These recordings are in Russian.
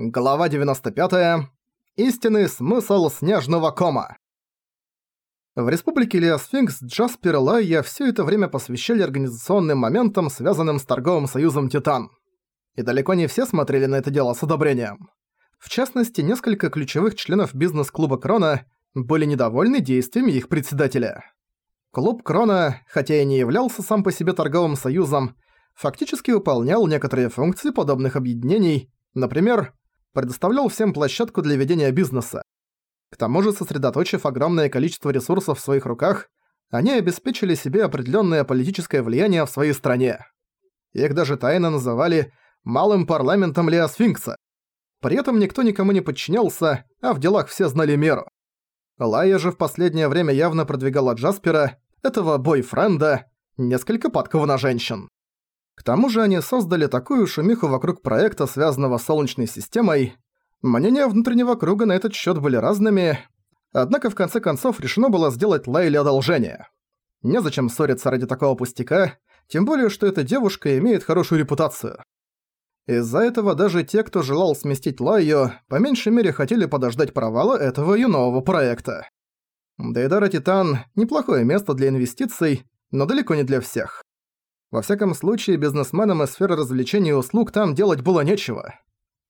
Глава 95. Истинный смысл снежного кома. В Республике Леосфинкс Джаспер и Лайя всё это время посвящали организационным моментам, связанным с торговым союзом Титан. И далеко не все смотрели на это дело с одобрением. В частности, несколько ключевых членов бизнес-клуба Крона были недовольны действиями их председателя. Клуб Крона, хотя и не являлся сам по себе торговым союзом, фактически выполнял некоторые функции подобных объединений, например, предоставлял всем площадку для ведения бизнеса. К тому же, сосредоточив огромное количество ресурсов в своих руках, они обеспечили себе определенное политическое влияние в своей стране. Их даже тайно называли «малым парламентом Леосфинкса». При этом никто никому не подчинялся, а в делах все знали меру. Лая же в последнее время явно продвигала Джаспера, этого бойфренда, несколько падкого на женщин. К тому же они создали такую шумиху вокруг проекта, связанного с Солнечной системой. Мнения внутреннего круга на этот счет были разными, однако в конце концов решено было сделать Лайле одолжение. Незачем ссориться ради такого пустяка, тем более, что эта девушка имеет хорошую репутацию. Из-за этого даже те, кто желал сместить Лайю, по меньшей мере хотели подождать провала этого её нового проекта. Дейдара Титан – неплохое место для инвестиций, но далеко не для всех. Во всяком случае, бизнесменам из сферы развлечений и услуг там делать было нечего.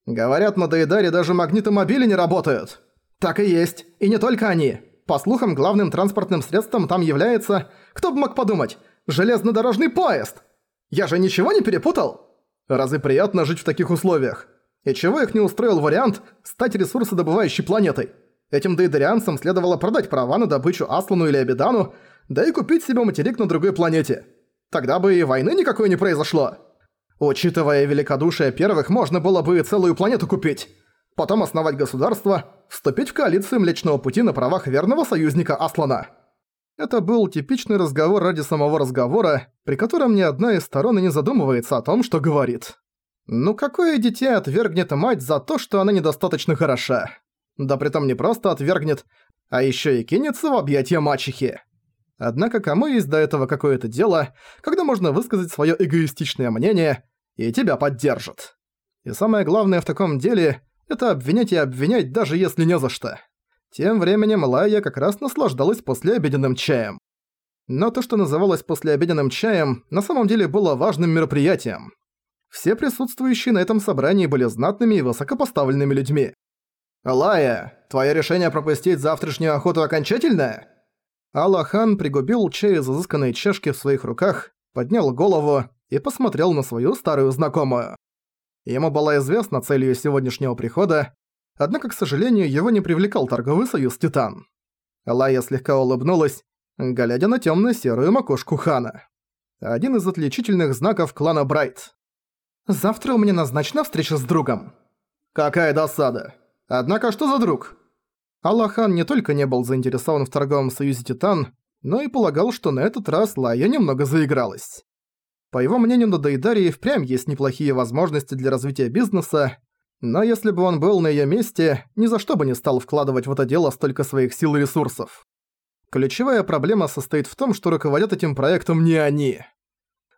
Говорят, на Дейдаре даже магнитомобили не работают. Так и есть. И не только они. По слухам, главным транспортным средством там является, кто бы мог подумать, железнодорожный поезд. Я же ничего не перепутал? Разве приятно жить в таких условиях? И чего их не устроил вариант стать ресурсодобывающей планетой? Этим дейдарианцам следовало продать права на добычу Аслану или Абидану, да и купить себе материк на другой планете. Тогда бы и войны никакой не произошло. Учитывая великодушие первых, можно было бы целую планету купить. Потом основать государство, вступить в коалицию Млечного Пути на правах верного союзника Аслана. Это был типичный разговор ради самого разговора, при котором ни одна из сторон и не задумывается о том, что говорит. Ну какое дитя отвергнет мать за то, что она недостаточно хороша? Да притом не просто отвергнет, а ещё и кинется в объятия мачехи. Однако кому есть до этого какое-то дело, когда можно высказать своё эгоистичное мнение, и тебя поддержат. И самое главное в таком деле – это обвинять и обвинять, даже если не за что. Тем временем Лая как раз наслаждалась послеобеденным чаем. Но то, что называлось послеобеденным чаем, на самом деле было важным мероприятием. Все присутствующие на этом собрании были знатными и высокопоставленными людьми. «Лая, твое решение пропустить завтрашнюю охоту окончательное?» Аллахан пригубил чай из изысканной чашки в своих руках, поднял голову и посмотрел на свою старую знакомую. Ему была известна цель её сегодняшнего прихода, однако, к сожалению, его не привлекал торговый союз Титан. Лая слегка улыбнулась, глядя на тёмно-серую макушку Хана. Один из отличительных знаков клана Брайт. «Завтра у меня назначена встреча с другом». «Какая досада! Однако что за друг?» Аллахан не только не был заинтересован в торговом союзе Титан, но и полагал, что на этот раз Лая немного заигралась. По его мнению, на Дейдаре впрямь есть неплохие возможности для развития бизнеса, но если бы он был на её месте, ни за что бы не стал вкладывать в это дело столько своих сил и ресурсов. Ключевая проблема состоит в том, что руководят этим проектом не они.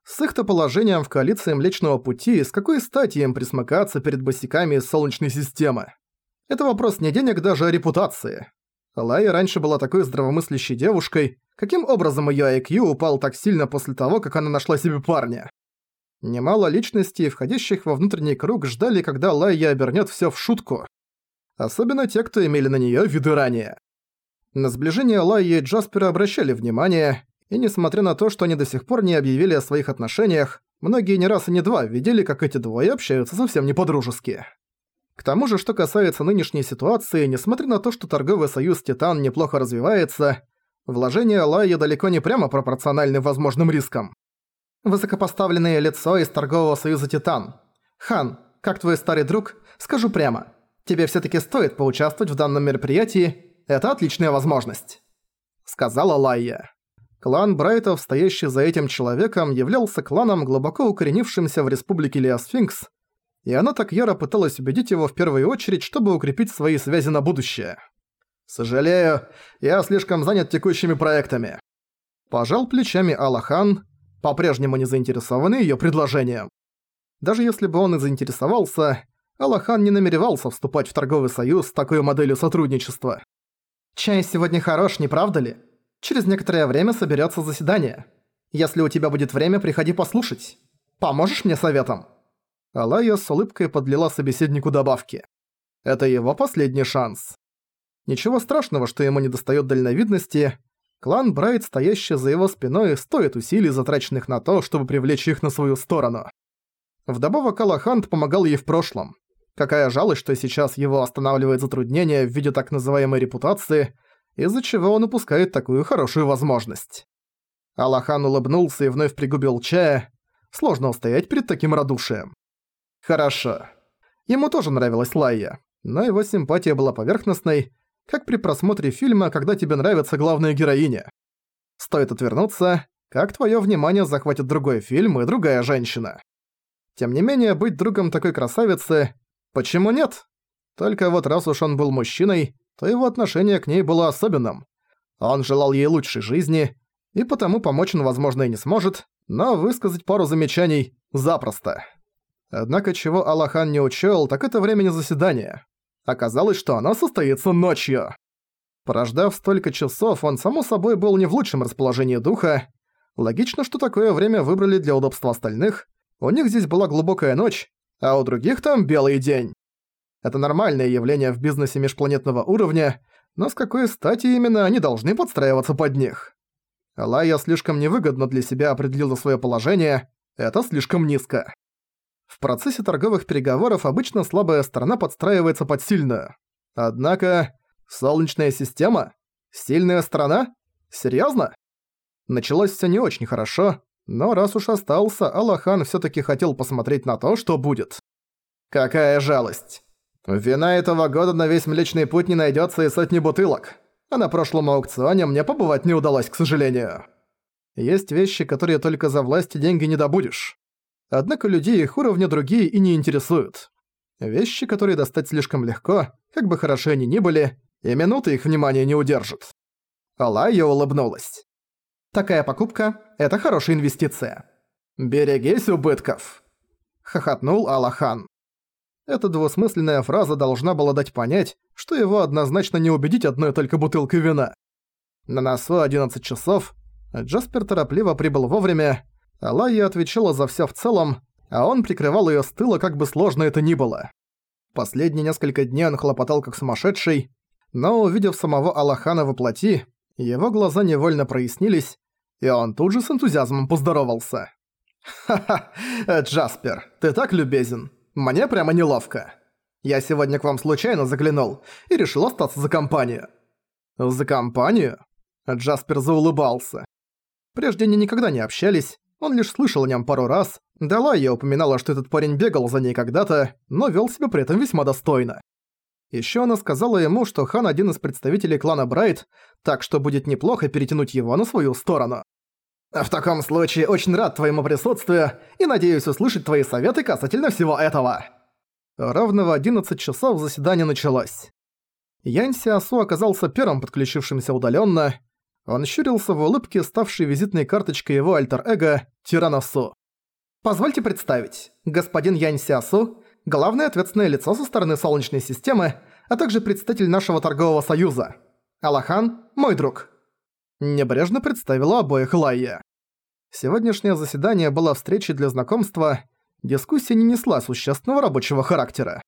С их-то положением в коалиции Млечного Пути, с какой стати им присмыкаться перед босиками из Солнечной системы? Это вопрос не денег даже, а репутации. Лая раньше была такой здравомыслящей девушкой, каким образом её IQ упал так сильно после того, как она нашла себе парня. Немало личностей, входящих во внутренний круг, ждали, когда Лайя обернёт всё в шутку. Особенно те, кто имели на неё виды ранее. На сближение Лайи и Джаспера обращали внимание, и несмотря на то, что они до сих пор не объявили о своих отношениях, многие не раз и не два видели, как эти двое общаются совсем не по-дружески. К тому же, что касается нынешней ситуации, несмотря на то, что торговый союз Титан неплохо развивается, вложения Лайи далеко не прямо пропорциональны возможным рискам. Высокопоставленное лицо из торгового союза Титан. Хан, как твой старый друг, скажу прямо, тебе всё-таки стоит поучаствовать в данном мероприятии, это отличная возможность. Сказала Лайя. Клан Брайтов, стоящий за этим человеком, являлся кланом, глубоко укоренившимся в республике Леосфинкс, и она так яро пыталась убедить его в первую очередь, чтобы укрепить свои связи на будущее. «Сожалею, я слишком занят текущими проектами». Пожал плечами Аллахан, по-прежнему не заинтересованный её предложением. Даже если бы он и заинтересовался, Аллахан не намеревался вступать в торговый союз с такой моделью сотрудничества. «Чай сегодня хорош, не правда ли? Через некоторое время соберется заседание. Если у тебя будет время, приходи послушать. Поможешь мне советом?» Алая с улыбкой подлила собеседнику добавки. Это его последний шанс. Ничего страшного, что ему недостаёт дальновидности. Клан Брайт, стоящий за его спиной, стоит усилий, затраченных на то, чтобы привлечь их на свою сторону. Вдобавок Аллахант помогал ей в прошлом. Какая жалость, что сейчас его останавливает затруднение в виде так называемой репутации, из-за чего он упускает такую хорошую возможность. Аллахан улыбнулся и вновь пригубил чая. Сложно устоять перед таким радушием. Хорошо. Ему тоже нравилась Лайя, но его симпатия была поверхностной, как при просмотре фильма, когда тебе нравится главная героиня. Стоит отвернуться, как твое внимание захватит другой фильм и другая женщина. Тем не менее, быть другом такой красавицы Почему нет? Только вот раз уж он был мужчиной, то его отношение к ней было особенным. Он желал ей лучшей жизни, и потому помочь он, возможно, и не сможет, но высказать пару замечаний запросто. Однако чего Аллахан не учёл, так это времени заседания. Оказалось, что оно состоится ночью. Прождав столько часов, он, само собой, был не в лучшем расположении духа. Логично, что такое время выбрали для удобства остальных. У них здесь была глубокая ночь, а у других там белый день. Это нормальное явление в бизнесе межпланетного уровня, но с какой стати именно они должны подстраиваться под них? Алая слишком невыгодно для себя определила свое положение, это слишком низко. В процессе торговых переговоров обычно слабая сторона подстраивается под сильную. Однако, Солнечная система? Сильная сторона? Серьёзно? Началось всё не очень хорошо, но раз уж остался, Аллахан всё-таки хотел посмотреть на то, что будет. Какая жалость. Вина этого года на весь Млечный Путь не найдётся и сотни бутылок. А на прошлом аукционе мне побывать не удалось, к сожалению. Есть вещи, которые только за власть и деньги не добудешь. Однако людей их уровня другие и не интересуют. Вещи, которые достать слишком легко, как бы хороши они ни были, и минуты их внимания не удержат. Алая улыбнулась. Такая покупка – это хорошая инвестиция. Берегись убытков. Хохотнул Аллахан. Эта двусмысленная фраза должна была дать понять, что его однозначно не убедить одной только бутылкой вина. На носу 11 часов, Джаспер торопливо прибыл вовремя, Алайя отвечала за всё в целом, а он прикрывал её с тыла, как бы сложно это ни было. Последние несколько дней он хлопотал как сумасшедший, но увидев самого Аллахана во плоти, его глаза невольно прояснились, и он тут же с энтузиазмом поздоровался. «Ха-ха, Джаспер, ты так любезен. Мне прямо неловко. Я сегодня к вам случайно заглянул и решил остаться за компанию». «За компанию?» Джаспер заулыбался. Прежде они никогда не общались, он лишь слышал о нем пару раз, Дала я упоминала, что этот парень бегал за ней когда-то, но вел себя при этом весьма достойно. Еще она сказала ему, что Хан один из представителей клана Брайт, так что будет неплохо перетянуть его на свою сторону. «В таком случае очень рад твоему присутствию и надеюсь услышать твои советы касательно всего этого». Ровно в 11 часов заседание началось. Янь Сиасу оказался первым подключившимся удаленно. Он щурился в улыбке, ставшей визитной карточкой его альтер-эго Тираносу. «Позвольте представить, господин Янь Сиасу главное ответственное лицо со стороны Солнечной системы, а также представитель нашего торгового союза. Алахан – мой друг». Небрежно представила обоих Лайя. Сегодняшнее заседание было встречей для знакомства, дискуссия не несла существенного рабочего характера.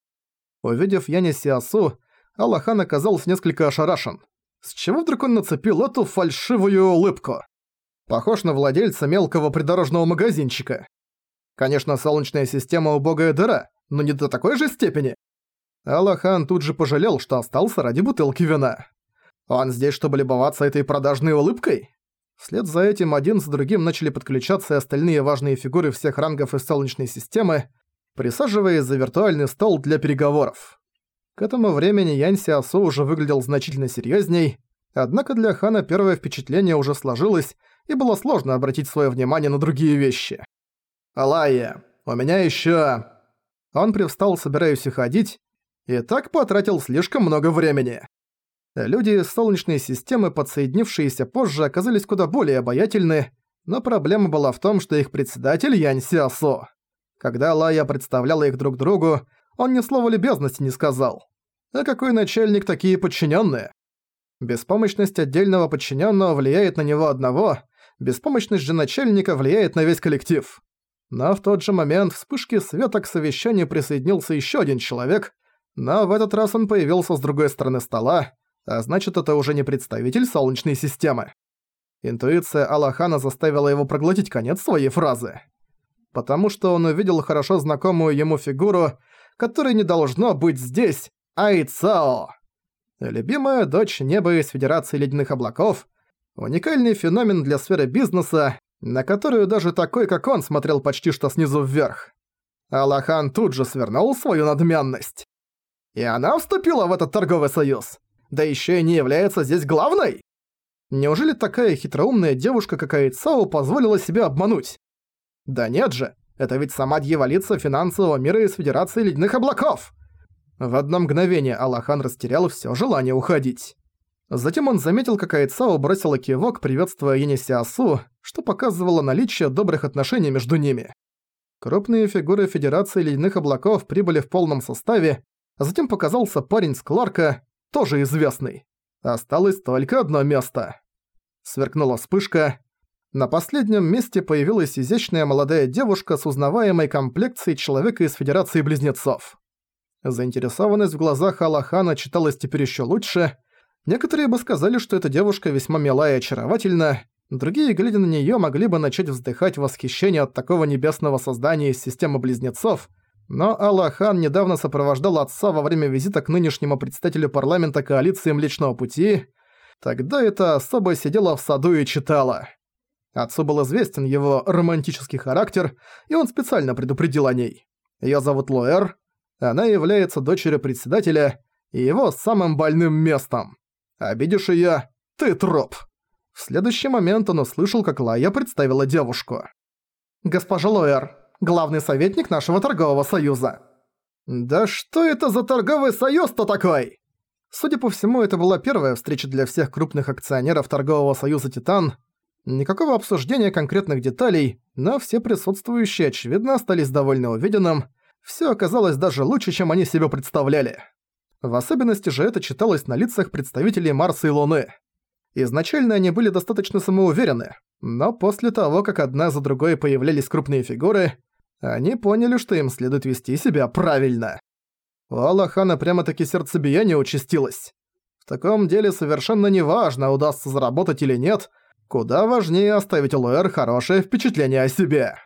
Увидев Яни Сиасу, Аллахан оказался несколько ошарашен. С чего вдруг он нацепил эту фальшивую улыбку? Похож на владельца мелкого придорожного магазинчика. Конечно, солнечная система убогая дыра, но не до такой же степени. Аллахан тут же пожалел, что остался ради бутылки вина. Он здесь, чтобы любоваться этой продажной улыбкой? Вслед за этим один за другим начали подключаться и остальные важные фигуры всех рангов из Солнечной системы, присаживаясь за виртуальный стол для переговоров. К этому времени Янь Сиасу уже выглядел значительно серьезней, однако для Хана первое впечатление уже сложилось, и было сложно обратить свое внимание на другие вещи. «Алая, у меня еще. Он привстал, собираясь уходить, и так потратил слишком много времени. Люди из Солнечной системы, подсоединившиеся позже, оказались куда более обаятельны, но проблема была в том, что их председатель Янь Сиасо. Когда Лая представляла их друг другу, он ни слова любезности не сказал. А какой начальник, такие подчиненные? Беспомощность отдельного подчиненного влияет на него одного, беспомощность же начальника влияет на весь коллектив. Но в тот же момент вспышки света к совещанию присоединился еще один человек, но в этот раз он появился с другой стороны стола, а значит это уже не представитель Солнечной системы. Интуиция Аллахана заставила его проглотить конец своей фразы. Потому что он увидел хорошо знакомую ему фигуру, которой не должно быть здесь, Айцао. Любимая дочь неба из Федерации Ледяных Облаков, уникальный феномен для сферы бизнеса, на которую даже такой, как он, смотрел почти что снизу вверх. Аллахан тут же свернул свою надменность. И она вступила в этот торговый союз. Да еще и не является здесь главной? Неужели такая хитроумная девушка, как Айцао, позволила себя обмануть? Да нет же, это ведь сама дьяволица финансового мира из Федерации Ледяных Облаков. В одно мгновение Аллахан растерял все желание уходить. Затем он заметил, как Айцао бросила кивок, приветствуя Енисиасу, что показывало наличие добрых отношений между ними. Крупные фигуры Федерации Ледяных Облаков прибыли в полном составе, а затем показался парень с Кларка, тоже известный. Осталось только одно место. Сверкнула вспышка. На последнем месте появилась изящная молодая девушка с узнаваемой комплекцией человека из Федерации Близнецов. Заинтересованность в глазах Аллахана читалась теперь еще лучше. Некоторые бы сказали, что эта девушка весьма мила и очаровательна, другие, глядя на неё, могли бы начать вздыхать в восхищении от такого небесного создания из системы Близнецов – но Аллахан недавно сопровождал отца во время визита к нынешнему представителю парламента коалиции Млечного Пути. Тогда эта особа сидела в саду и читала. Отцу был известен его романтический характер, и он специально предупредил о ней. Её зовут Лоэр, она является дочерью председателя и его самым больным местом. Обидишь её – ты труп. В следующий момент он услышал, как Лая представила девушку. «Госпожа Лоэр, главный советник нашего торгового союза». «Да что это за торговый союз-то такой?» Судя по всему, это была первая встреча для всех крупных акционеров торгового союза «Титан». Никакого обсуждения конкретных деталей, но все присутствующие, очевидно, остались довольны увиденным. Все оказалось даже лучше, чем они себе представляли. В особенности же это читалось на лицах представителей Марса и Луны. Изначально они были достаточно самоуверены, но после того, как одна за другой появлялись крупные фигуры, они поняли, что им следует вести себя правильно. У Аллахана прямо-таки сердцебиение участилось. В таком деле совершенно неважно, удастся заработать или нет, куда важнее оставить Луэр хорошее впечатление о себе.